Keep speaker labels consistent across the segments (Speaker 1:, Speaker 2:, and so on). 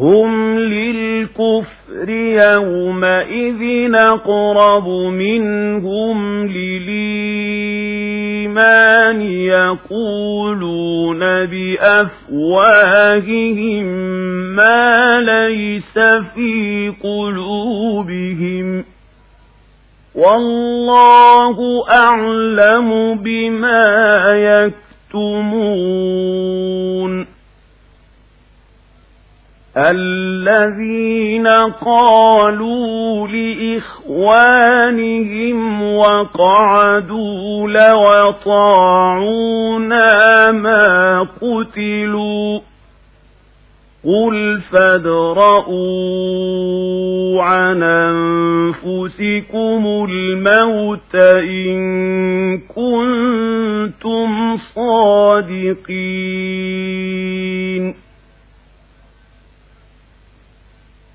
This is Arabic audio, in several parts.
Speaker 1: هم للكفر يومئذ أقرب منهم للإيمان يقولون بأفواههم ما ليس في قلوبهم. والله أعلم بما يكتمون. الذين قالوا لإخوانهم وقعدوا لو طاعونا ما قتلوا قل فادرءوا عن أنفسكم الموت إن كنتم صادقين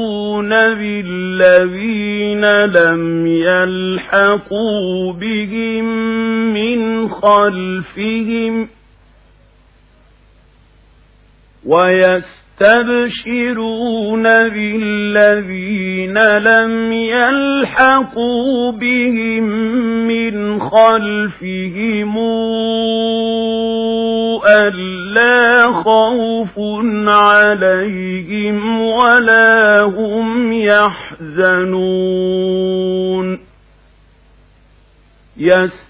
Speaker 1: ويستبشرون بالذين لم يلحقوا بهم من خلفهم ويستبشرون يستبشرون بالذين لم يلحقوا بهم من خلفهم ألا خوف عليهم ولا هم يحزنون. يستبشرون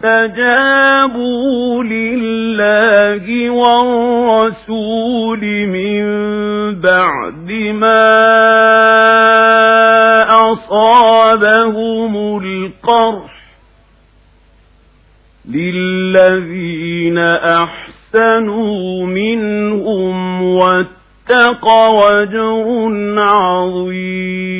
Speaker 1: استجابوا لله والرسول من بعد ما أصابهم القرح للذين أحسنوا منهم واتقوا وجر عظيم.